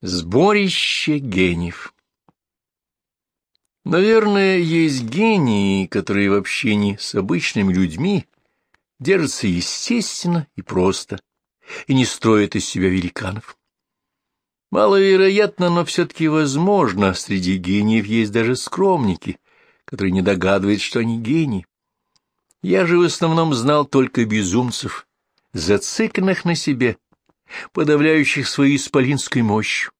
Сборище гениев Наверное, есть гении, которые в общении с обычными людьми держатся естественно и просто, и не строят из себя великанов. Маловероятно, но все-таки возможно, среди гениев есть даже скромники, которые не догадываются, что они гении. Я же в основном знал только безумцев, зацикленных на себе, подавляющих своей исполинской мощью.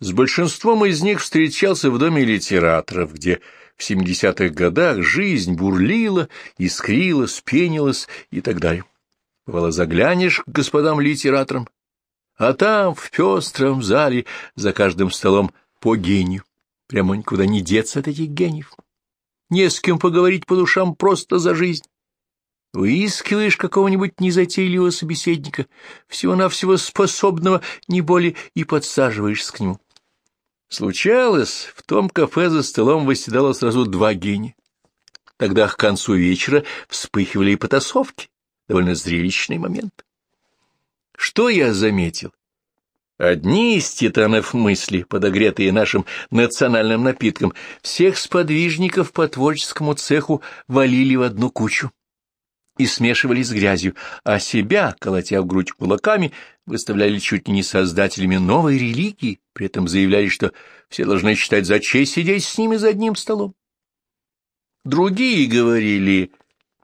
С большинством из них встречался в доме литераторов, где в 70-х годах жизнь бурлила, искрила, спенилась и так далее. Бывало, заглянешь к господам литераторам, а там, в пестром зале, за каждым столом по гению. Прямо никуда не деться от этих гениев. Не с кем поговорить по душам просто за жизнь. Выискиваешь какого-нибудь незатейливого собеседника, всего-навсего способного, не более, и подсаживаешься к нему. Случалось, в том кафе за столом восседало сразу два гения. Тогда к концу вечера вспыхивали и потасовки, довольно зрелищный момент. Что я заметил? Одни из титанов мысли, подогретые нашим национальным напитком, всех сподвижников по творческому цеху валили в одну кучу и смешивали с грязью, а себя, колотя в грудь кулаками, выставляли чуть ли не создателями новой религии, при этом заявляли, что все должны считать за честь сидеть с ними за одним столом. Другие говорили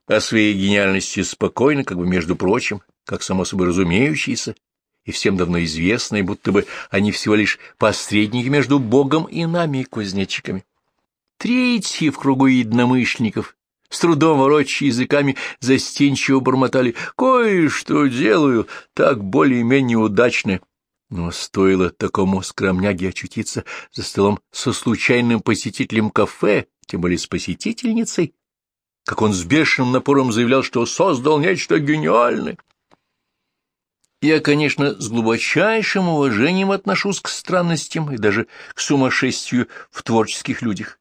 о своей гениальности спокойно, как бы между прочим, как само собой разумеющиеся, и всем давно известные, будто бы они всего лишь посредники между Богом и нами, кузнечиками. Третьи в кругу единомышленников с трудом ворочая языками, застенчиво бормотали «Кое-что делаю, так более-менее удачно». Но стоило такому скромняге очутиться за столом со случайным посетителем кафе, тем более с посетительницей, как он с бешеным напором заявлял, что создал нечто гениальное. Я, конечно, с глубочайшим уважением отношусь к странностям и даже к сумасшествию в творческих людях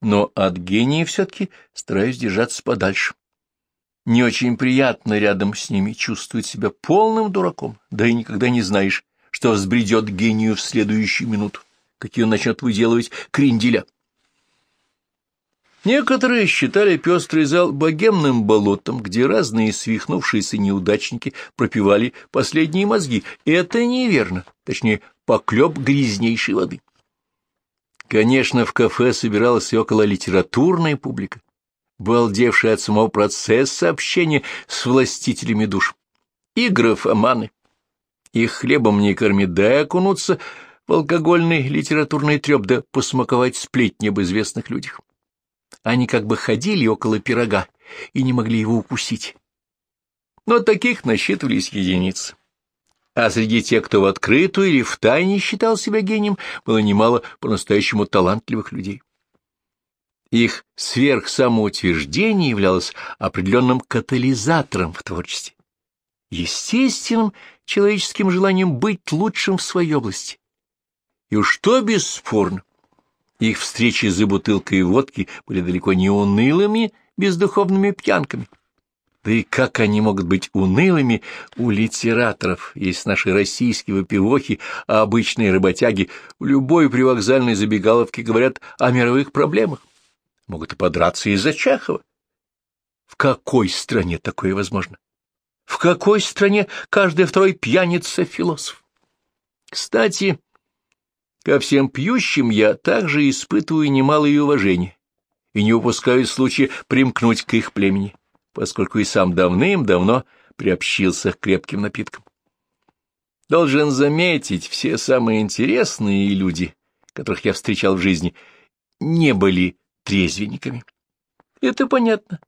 но от гения все-таки стараюсь держаться подальше. Не очень приятно рядом с ними чувствовать себя полным дураком, да и никогда не знаешь, что взбредет гению в следующую минуту, какие он начнет выделывать кренделя. Некоторые считали пестрый зал богемным болотом, где разные свихнувшиеся неудачники пропивали последние мозги. Это неверно, точнее, поклеп грязнейшей воды. Конечно, в кафе собиралась и около литературная публика, балдевшая от самого процесса общения с властителями душ. И графоманы. Их хлебом не корми, дай окунуться в алкогольный литературный треп, да посмаковать сплетни об известных людях. Они как бы ходили около пирога и не могли его укусить. Но таких насчитывались единицы а среди тех, кто в открытую или втайне считал себя гением, было немало по-настоящему талантливых людей. Их сверхсамоутверждение являлось определенным катализатором в творчестве, естественным человеческим желанием быть лучшим в своей области. И уж что бесспорно, их встречи за бутылкой водки были далеко не унылыми, бездуховными пьянками. Да и как они могут быть унылыми у литераторов, если наши российские выпивохи, а обычные работяги в любой привокзальной забегаловке говорят о мировых проблемах? Могут и подраться из-за Чехова. В какой стране такое возможно? В какой стране каждый второй пьяница — философ? Кстати, ко всем пьющим я также испытываю немалое уважение и не упускаю случая примкнуть к их племени поскольку и сам давным-давно приобщился к крепким напиткам. Должен заметить, все самые интересные люди, которых я встречал в жизни, не были трезвенниками. Это понятно.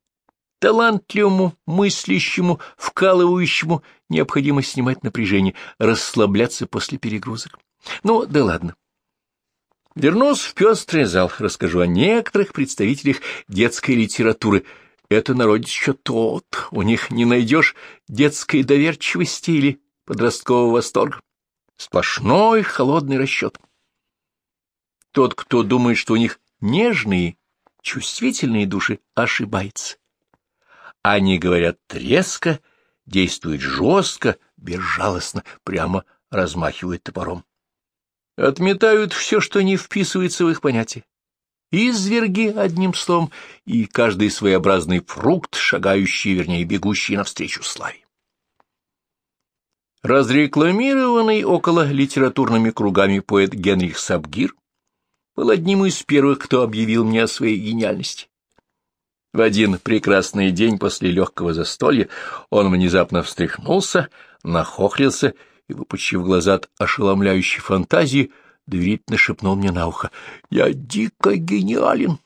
Талантливому, мыслящему, вкалывающему необходимо снимать напряжение, расслабляться после перегрузок. Ну, да ладно. Вернусь в пестрый зал, расскажу о некоторых представителях детской литературы — это народ еще тот, у них не найдешь детской доверчивости или подросткового восторга. Сплошной холодный расчет. Тот, кто думает, что у них нежные, чувствительные души, ошибается. Они говорят резко, действуют жестко, безжалостно, прямо размахивают топором. Отметают все, что не вписывается в их понятие. Изверги, одним словом, и каждый своеобразный фрукт, шагающий, вернее, бегущий навстречу славе. Разрекламированный около литературными кругами поэт Генрих Сабгир был одним из первых, кто объявил мне о своей гениальности. В один прекрасный день после легкого застолья он внезапно встряхнулся, нахохлился и, выпучив глаза от ошеломляющей фантазии, доверительно шепнул мне на ухо. — Я дико гениален.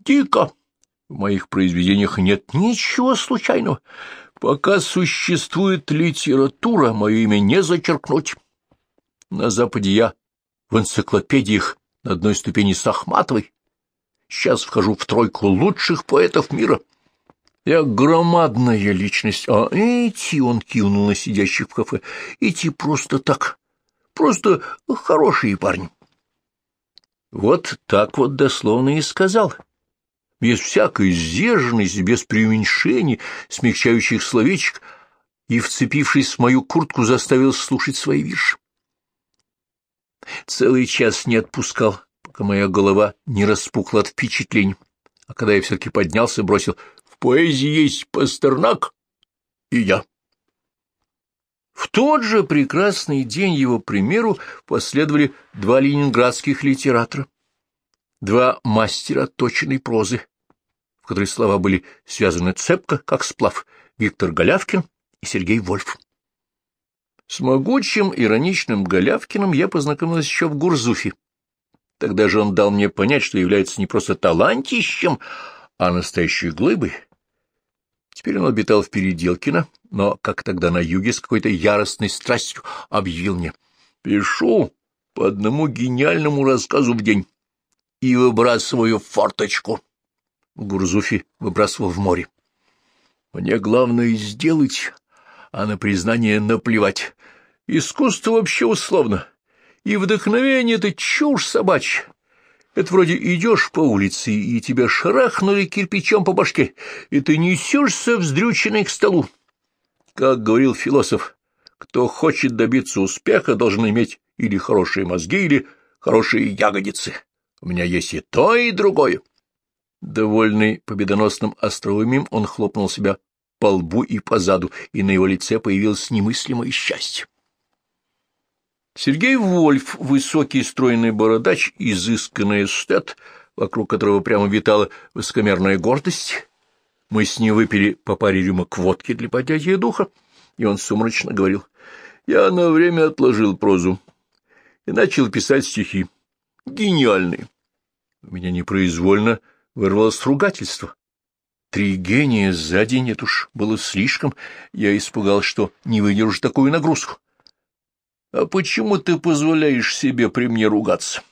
Дико. В моих произведениях нет ничего случайного. Пока существует литература, мое имя не зачеркнуть. На Западе я в энциклопедиях на одной ступени с Ахматовой. Сейчас вхожу в тройку лучших поэтов мира. Я громадная личность, а эти, он кивнул на сидящих в кафе, эти просто так, просто хорошие парни. Вот так вот дословно и сказал без всякой сдержанности, без преуменьшений, смягчающих словечек, и, вцепившись в мою куртку, заставил слушать свои вирши. Целый час не отпускал, пока моя голова не распухла от впечатлений, а когда я все-таки поднялся, бросил «В поэзии есть Пастернак и я». В тот же прекрасный день его примеру последовали два ленинградских литератора, два мастера точной прозы, которой слова были связаны цепко, как сплав, Виктор Голявкин и Сергей Вольф. С могучим ироничным Голявкиным я познакомилась еще в Гурзуфе. Тогда же он дал мне понять, что является не просто талантищем, а настоящей глыбой. Теперь он обитал в Переделкино, но, как тогда на юге, с какой-то яростной страстью объявил мне, «Пишу по одному гениальному рассказу в день и выбрасываю форточку». Гурзуфи выбрасывал в море. Мне главное сделать, а на признание наплевать. Искусство вообще условно, и вдохновение — это чушь собачья. Это вроде идешь по улице, и тебя шарахнули кирпичом по башке, и ты несешься вздрюченный к столу. Как говорил философ, кто хочет добиться успеха, должен иметь или хорошие мозги, или хорошие ягодицы. У меня есть и то, и другое. Довольный победоносным остроумием, он хлопнул себя по лбу и по заду, и на его лице появилось немыслимое счастье. Сергей Вольф, высокий стройный бородач, изысканный эстет, вокруг которого прямо витала высокомерная гордость. Мы с ним выпили по паре рюмок водки для поднятия духа, и он сумрачно говорил, «Я на время отложил прозу и начал писать стихи. Гениальные. У меня непроизвольно вырвалось ругательство. Три гения за день, это уж было слишком. Я испугал, что не выдержу такую нагрузку. — А почему ты позволяешь себе при мне ругаться?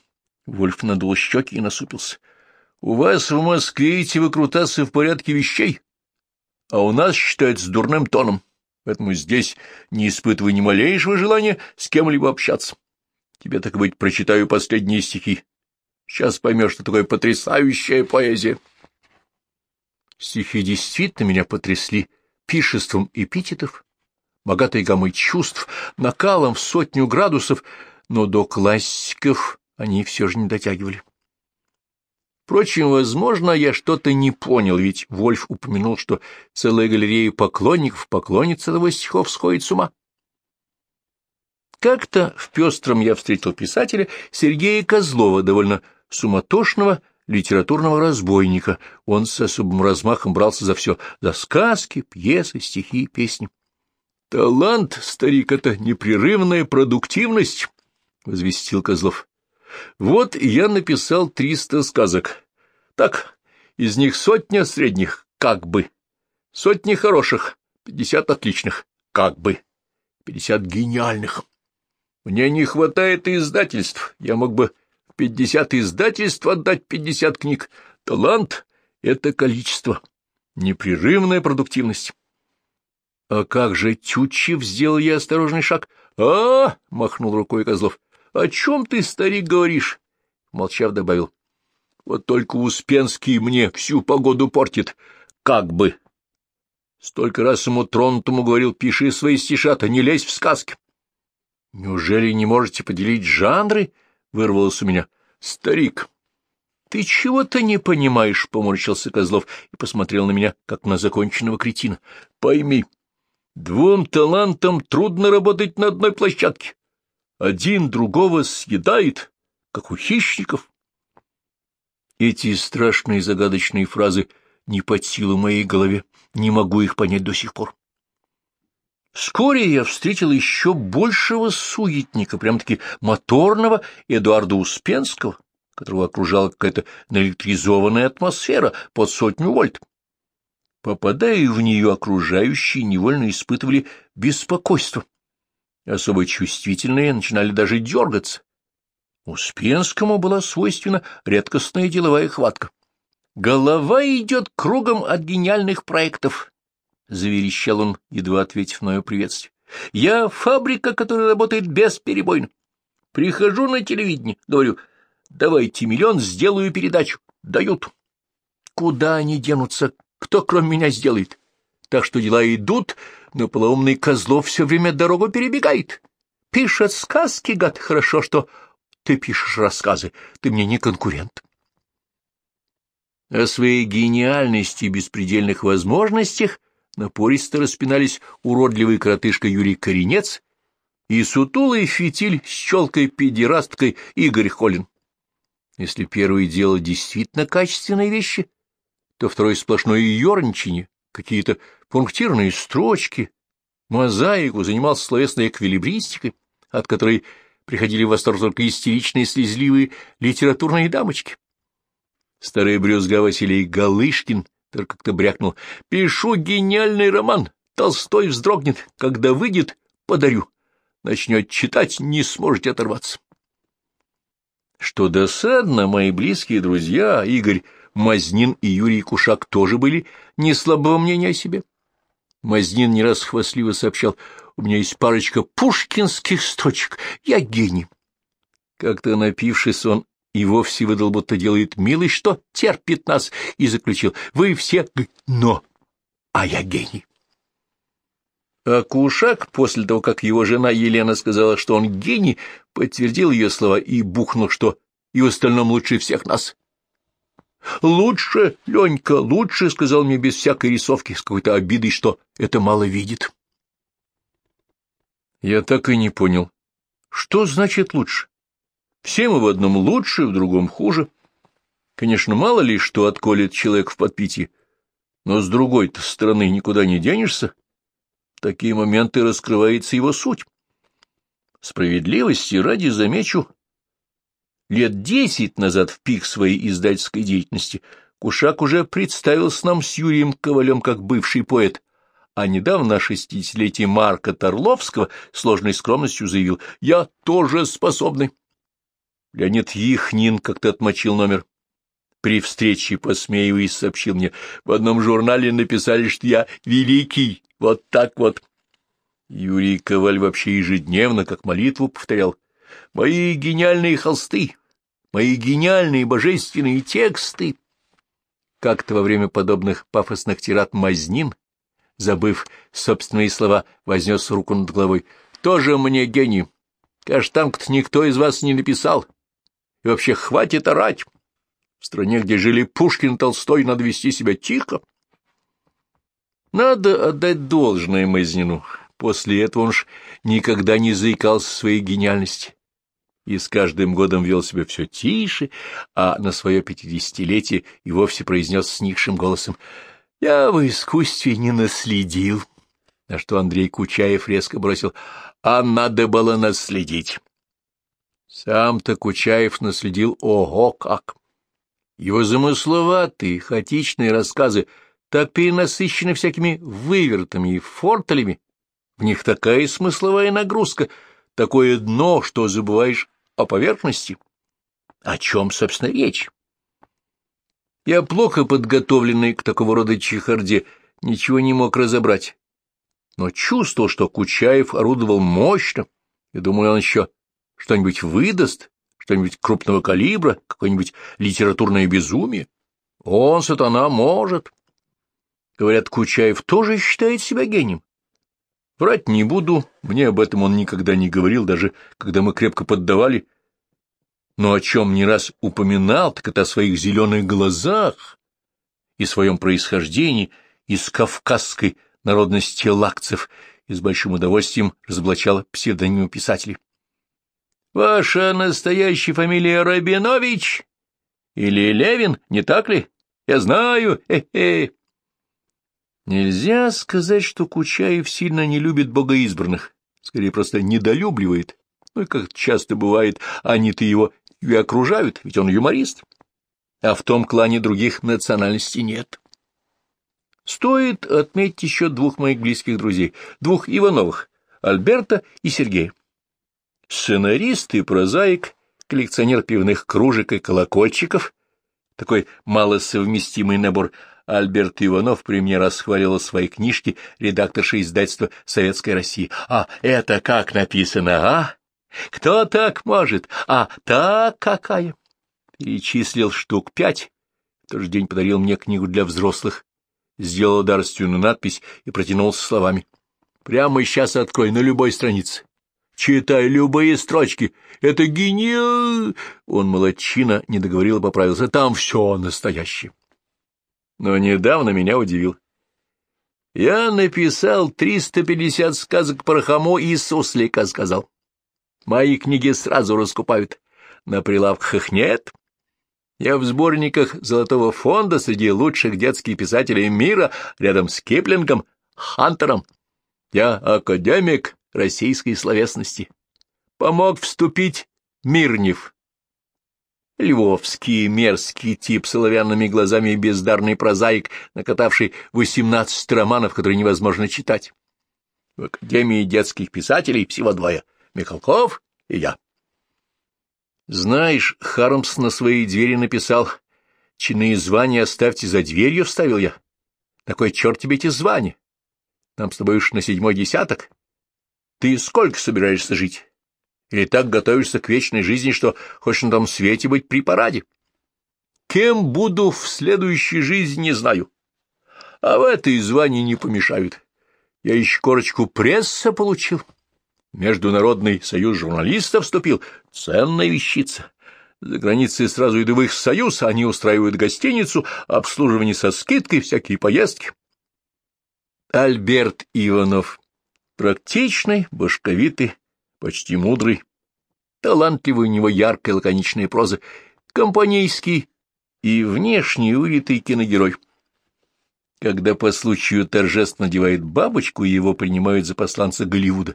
Вольф надул щеки и насупился. — У вас в Москве эти выкрутасы в порядке вещей, а у нас считается дурным тоном, поэтому здесь не испытывай ни малейшего желания с кем-либо общаться. Тебе, так быть, прочитаю последние стихи. Сейчас поймешь, что такое потрясающая поэзия. Стихи действительно меня потрясли пишеством эпитетов, богатой гаммой чувств, накалом в сотню градусов, но до классиков они все же не дотягивали. Впрочем, возможно, я что-то не понял, ведь Вольф упомянул, что целая галерея поклонников поклонниц этого стихов сходит с ума. Как-то в пестром я встретил писателя Сергея Козлова, довольно суматошного литературного разбойника. Он с особым размахом брался за все — за сказки, пьесы, стихи, песни. — Талант, старик, — это непрерывная продуктивность, — возвестил Козлов. — Вот я написал триста сказок. Так, из них сотня средних, как бы. Сотни хороших, пятьдесят отличных, как бы. Пятьдесят гениальных. Мне не хватает издательств, я мог бы пятьдесят издательств отдать пятьдесят книг. Талант — это количество, непрерывная продуктивность. — А как же Тютчев сделал я осторожный шаг? А — махнул рукой Козлов. — О чем ты, старик, говоришь? Молчав, добавил. — Вот только Успенский мне всю погоду портит. Как бы. Столько раз ему тронутому говорил, пиши свои стишата, не лезь в сказки. — Неужели не можете поделить жанры? — вырвалось у меня. — Старик, ты чего-то не понимаешь, — поморщился Козлов и посмотрел на меня, как на законченного кретина. — Пойми, двум талантам трудно работать на одной площадке. Один другого съедает, как у хищников. Эти страшные загадочные фразы не под силу моей голове, не могу их понять до сих пор. Вскоре я встретил еще большего суетника, прям-таки моторного Эдуарда Успенского, которого окружала какая-то наэлектризованная атмосфера под сотню вольт. Попадая в нее, окружающие невольно испытывали беспокойство. Особо чувствительные начинали даже дергаться. Успенскому была свойственна редкостная деловая хватка. «Голова идет кругом от гениальных проектов», — заверещал он, едва ответив на мое приветствие. «Я фабрика, которая работает бесперебойно. Прихожу на телевидение, говорю, давайте миллион, сделаю передачу. Дают. Куда они денутся? Кто кроме меня сделает? Так что дела идут, но полоумный Козлов все время дорогу перебегает. Пишет сказки, гад, хорошо, что ты пишешь рассказы, ты мне не конкурент. О своей гениальности и беспредельных возможностях напористо распинались уродливый коротышка Юрий Коренец и сутулый фитиль с челкой-педерасткой Игорь Холин. Если первый делал действительно качественные вещи, то второй сплошное ерничание, какие-то пунктирные строчки, мозаику занимался словесной эквилибристикой, от которой приходили в восторг только истеричные слезливые литературные дамочки. Старый брюзга Василий Галышкин только как-то брякнул. «Пишу гениальный роман. Толстой вздрогнет. Когда выйдет, подарю. Начнет читать, не сможете оторваться». Что досадно, мои близкие друзья, Игорь Мазнин и Юрий Кушак, тоже были не слабого мнения о себе. Мазнин не раз хвастливо сообщал, у меня есть парочка пушкинских строчек, я гений. Как-то напившись, он и вовсе выдал, будто делает милость, что терпит нас, и заключил, вы все но, а я гений. А Кушак, после того, как его жена Елена сказала, что он гений, подтвердил ее слова и бухнул, что и в остальном лучше всех нас. «Лучше, Ленька, лучше», — сказал мне без всякой рисовки, с какой-то обидой, что это мало видит. Я так и не понял, что значит лучше. Все мы в одном лучше, в другом хуже. Конечно, мало ли что отколет человек в подпитии, но с другой-то стороны никуда не денешься. В такие моменты раскрывается его суть. Справедливости ради замечу, Лет десять назад в пик своей издательской деятельности Кушак уже представился нам с Юрием Ковалем как бывший поэт, а недавно на шестидесятилетие Марка Торловского сложной скромностью заявил «Я тоже способный». Леонид Яхнин как-то отмочил номер. При встрече, посмеиваясь, сообщил мне, в одном журнале написали, что я великий, вот так вот. Юрий Коваль вообще ежедневно, как молитву, повторял, «Мои гениальные холсты, мои гениальные божественные тексты. Как-то во время подобных пафосных тират Мазнин, забыв собственные слова, вознес руку над головой. «Тоже мне гений. Кто никто из вас не написал. И вообще хватит орать. В стране, где жили Пушкин Толстой, надо вести себя тихо». Надо отдать должное Мазнину. После этого он ж никогда не заикался своей гениальности и с каждым годом вел себя все тише, а на свое пятидесятилетие и вовсе произнес сникшим голосом «Я в искусстве не наследил», на что Андрей Кучаев резко бросил «А надо было наследить». Сам-то Кучаев наследил ого как! Его замысловатые, хаотичные рассказы так перенасыщены всякими вывертами и форталями, в них такая смысловая нагрузка, такое дно, что забываешь о поверхности. О чем, собственно, речь? Я плохо подготовленный к такого рода чехарде, ничего не мог разобрать, но чувствовал, что Кучаев орудовал мощно, и думаю, он еще что-нибудь выдаст, что-нибудь крупного калибра, какое-нибудь литературное безумие. Он, сатана, может. Говорят, Кучаев тоже считает себя гением. Врать не буду, мне об этом он никогда не говорил, даже когда мы крепко поддавали. Но о чем не раз упоминал, так это о своих зеленых глазах и своем происхождении из кавказской народности лакцев, и с большим удовольствием разоблачал псевдонимы писателей. «Ваша настоящая фамилия Рабинович или Левин, не так ли? Я знаю, хе-хе». Нельзя сказать, что Кучаев сильно не любит богоизбранных, скорее просто недолюбливает. Ну и как часто бывает, они-то его и окружают, ведь он юморист. А в том клане других национальностей нет. Стоит отметить еще двух моих близких друзей, двух Ивановых, Альберта и Сергея. Сценарист и прозаик, коллекционер пивных кружек и колокольчиков, такой малосовместимый набор – Альберт Иванов при мне расхвалил свои книжки редакторша издательства «Советская Россия». «А это как написано, а? Кто так может? А так какая?» Перечислил штук пять. В тот же день подарил мне книгу для взрослых. Сделал дарственную надпись и протянул с словами. «Прямо сейчас открой на любой странице. Читай любые строчки. Это гениально!» Он молодчина не договорил и поправился. «Там все настоящее» но недавно меня удивил. Я написал 350 сказок про хамо и суслика, сказал. Мои книги сразу раскупают. На прилавках их нет. Я в сборниках Золотого фонда среди лучших детских писателей мира, рядом с Киплингом, Хантером. Я академик российской словесности. Помог вступить Мирнев, Львовский мерзкий тип с оловянными глазами и бездарный прозаик, накатавший восемнадцать романов, которые невозможно читать. В Академии детских писателей всего двое — Михалков и я. Знаешь, Хармс на своей двери написал «Чины и звания оставьте за дверью», — вставил я. Такой черт тебе эти звания? Нам с тобой уж на седьмой десяток. Ты сколько собираешься жить? Или так готовишься к вечной жизни, что хочешь на том свете быть при параде? Кем буду в следующей жизни, не знаю. А в этой звании не помешают. Я еще корочку пресса получил. Международный союз журналистов вступил. Ценная вещица. За границей сразу иду в их союз, они устраивают гостиницу, обслуживание со скидкой, всякие поездки. Альберт Иванов. Практичный, башковитый, почти мудрый, талантливый у него яркая лаконичная проза, компанейский и внешне увитый киногерой. Когда по случаю торжественно надевает бабочку, его принимают за посланца Голливуда.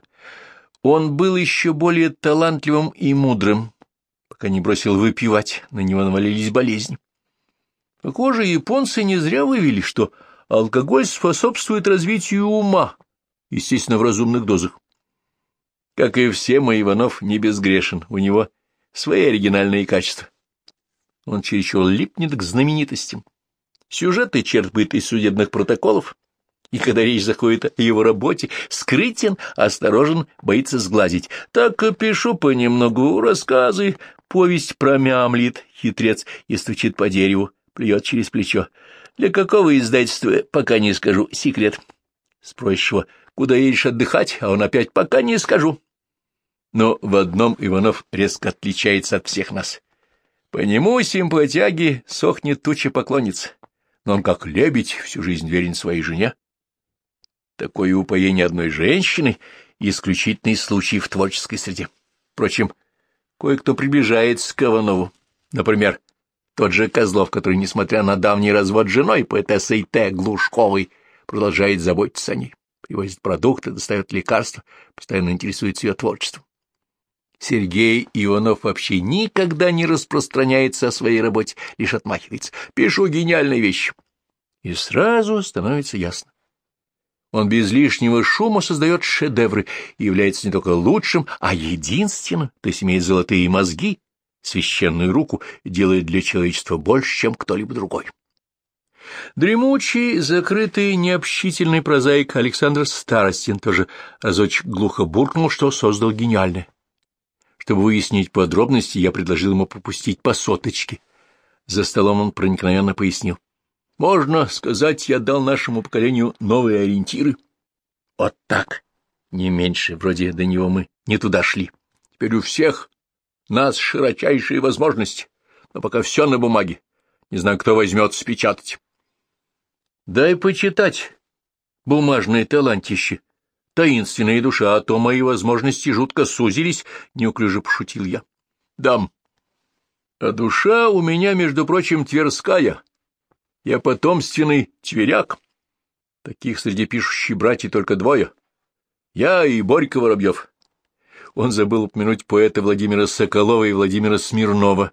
Он был еще более талантливым и мудрым, пока не бросил выпивать, на него навалились болезни. Похоже, японцы не зря вывели, что алкоголь способствует развитию ума, естественно, в разумных дозах. Как и все, мой Иванов не безгрешен, у него свои оригинальные качества. Он чересчур липнет к знаменитостям. Сюжеты черпает из судебных протоколов, и когда речь заходит о его работе, скрытен, осторожен, боится сглазить. Так пишу понемногу рассказы, повесть промямлит, хитрец, и стучит по дереву, плюет через плечо. Для какого издательства, пока не скажу, секрет. Спросишь его, куда едешь отдыхать, а он опять пока не скажу. Но в одном Иванов резко отличается от всех нас. По нему симпатяги сохнет туча поклонниц, но он как лебедь всю жизнь верен своей жене. Такое упоение одной женщины — исключительный случай в творческой среде. Впрочем, кое-кто приближается к Иванову. Например, тот же Козлов, который, несмотря на давний развод с женой, поэтессой Т. Глушковой, продолжает заботиться о ней привозит продукты, достает лекарства, постоянно интересуется ее творчеством. Сергей Иванов вообще никогда не распространяется о своей работе, лишь отмахивается. Пишу гениальные вещи. И сразу становится ясно. Он без лишнего шума создает шедевры и является не только лучшим, а единственным, то есть имеет золотые мозги, священную руку делает для человечества больше, чем кто-либо другой. Дремучий, закрытый, необщительный прозаик Александр Старостин тоже разочек глухо буркнул, что создал гениальное. Чтобы выяснить подробности, я предложил ему пропустить по соточке. За столом он проникновенно пояснил. Можно сказать, я дал нашему поколению новые ориентиры. Вот так. Не меньше, вроде до него мы не туда шли. Теперь у всех нас широчайшие возможности, но пока все на бумаге. Не знаю, кто возьмет спечатать. Дай почитать бумажные талантище. Таинственная душа, а то мои возможности жутко сузились, — неуклюже пошутил я. Дам. А душа у меня, между прочим, тверская. Я потомственный тверяк. Таких среди пишущих братьев только двое. Я и Борька Воробьев. Он забыл упомянуть поэта Владимира Соколова и Владимира Смирнова,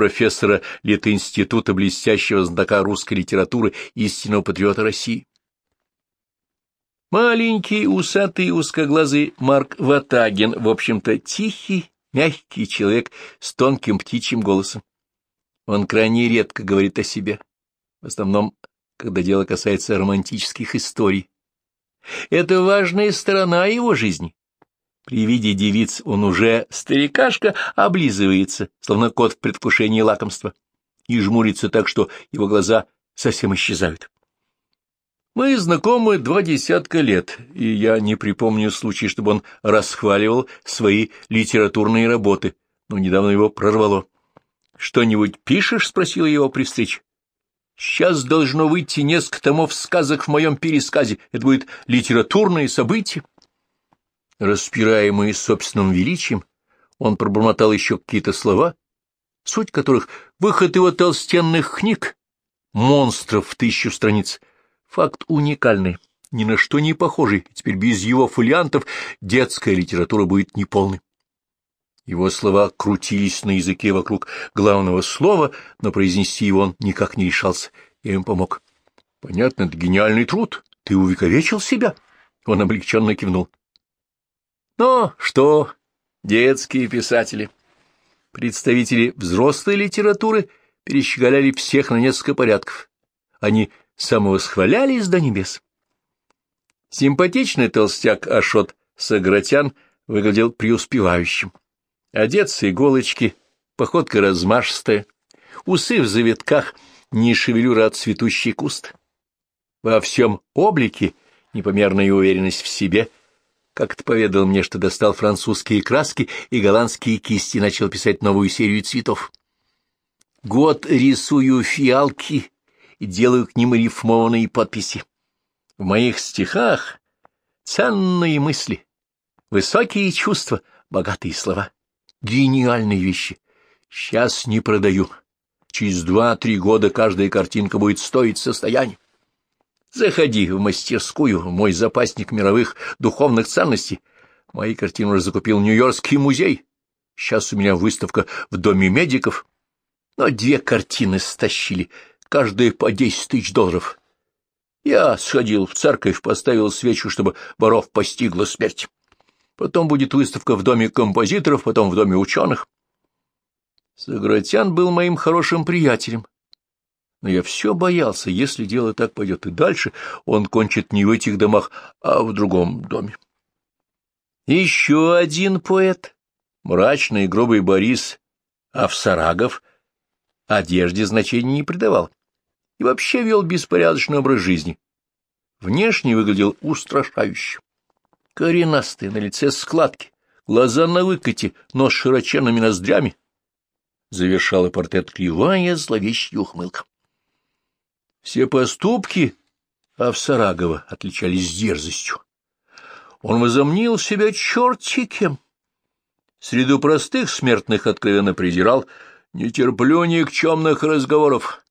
профессора Литинститута, блестящего знатока русской литературы, истинного патриота России. Маленький, усатый, узкоглазый Марк Ватагин, в общем-то, тихий, мягкий человек с тонким птичьим голосом. Он крайне редко говорит о себе, в основном, когда дело касается романтических историй. Это важная сторона его жизни. При виде девиц он уже, старикашка, облизывается, словно кот в предвкушении лакомства, и жмурится так, что его глаза совсем исчезают. Мы знакомы два десятка лет, и я не припомню случая, чтобы он расхваливал свои литературные работы, но недавно его прорвало. — Что-нибудь пишешь? — спросила его при встрече. — Сейчас должно выйти несколько томов сказок в моем пересказе. Это будет литературное событие. Распираемый собственным величием, он пробормотал еще какие-то слова, суть которых — выход его толстенных книг, монстров в тысячу страниц — Факт уникальный, ни на что не похожий, теперь без его фолиантов детская литература будет неполной. Его слова крутились на языке вокруг главного слова, но произнести его он никак не решался. Я им помог. — Понятно, это гениальный труд. Ты увековечил себя? Он облегченно кивнул. — Ну, что, детские писатели? Представители взрослой литературы перещеголяли всех на несколько порядков. Они самовосхвалялись до небес. Симпатичный толстяк Ашот Сагратян выглядел преуспевающим. Одет с иголочки, походка размашистая, усы в завитках, не шевелюра от цветущий куст. Во всем облике непомерная уверенность в себе. Как-то поведал мне, что достал французские краски и голландские кисти начал писать новую серию цветов. Год рисую фиалки, и делаю к ним рифмованные подписи. В моих стихах ценные мысли, высокие чувства, богатые слова, гениальные вещи. Сейчас не продаю. Через два-три года каждая картинка будет стоить состояние. Заходи в мастерскую, мой запасник мировых духовных ценностей. Мои картины уже закупил Нью-Йоркский музей. Сейчас у меня выставка в Доме медиков. Но две картины стащили — каждая по десять тысяч долларов. Я сходил в церковь, поставил свечу, чтобы воров постигла смерть. Потом будет выставка в доме композиторов, потом в доме ученых. Сагратян был моим хорошим приятелем. Но я все боялся, если дело так пойдет и дальше, он кончит не в этих домах, а в другом доме. Еще один поэт, мрачный и грубый Борис Авсарагов, одежде значения не придавал и вообще вел беспорядочный образ жизни. Внешне выглядел устрашающе. Коренастый, на лице складки, глаза на выкате, нос широченными ноздрями. Завершала портрет кривая зловещая ухмылка. Все поступки Авсарагова отличались дерзостью. Он возомнил себя черти кем. Среду простых смертных откровенно презирал, не терплю никчемных разговоров,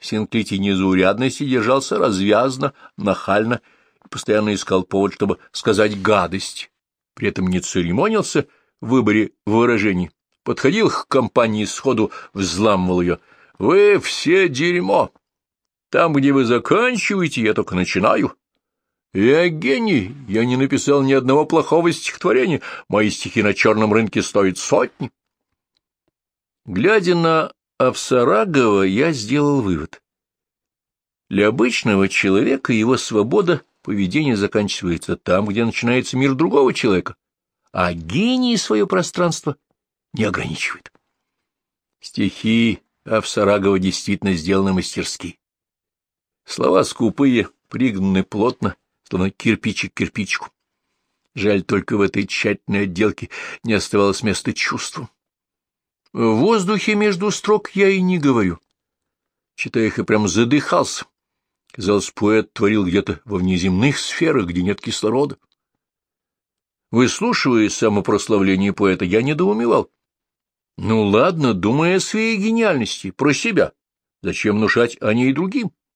в Синклите незаурядности держался развязно, нахально и постоянно искал повод, чтобы сказать гадость. При этом не церемонился в выборе выражений. Подходил к компании сходу, взламывал ее. «Вы все дерьмо! Там, где вы заканчиваете, я только начинаю. Я гений, я не написал ни одного плохого стихотворения, мои стихи на черном рынке стоят сотни». Глядя на Авсарагова я сделал вывод. Для обычного человека его свобода поведения заканчивается там, где начинается мир другого человека, а гений свое пространство не ограничивает. Стихи Авсарагова действительно сделаны мастерски. Слова скупые, пригнаны плотно, словно кирпичик к кирпичику. Жаль, только в этой тщательной отделке не оставалось места чувству. В воздухе между строк я и не говорю. Читая их, и прям задыхался. Казалось, поэт творил где-то во внеземных сферах, где нет кислорода. Выслушивая самопрославление поэта, я недоумевал. Ну ладно, думая о своей гениальности, про себя. Зачем внушать о ней другим?